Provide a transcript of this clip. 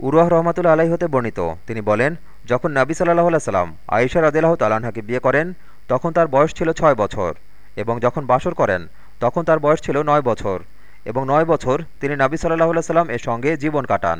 উরুয়াহ রহমাতুল্লা আলাই হতে বর্ণিত। তিনি বলেন, যখন নাবি সাল্লাহ সাল্লাম আয়েশা রাজিল্লাহ তালাহাকে বিয়ে করেন, তখন তার বয়স ছিল ছয় বছর এবং যখন বাসর করেন, তখন তার বয়স ছিল নয় বছর এবং নয় বছর তিনি নাবি সাল্লাহ সাল্লাম এর সঙ্গে জীবন কাটান।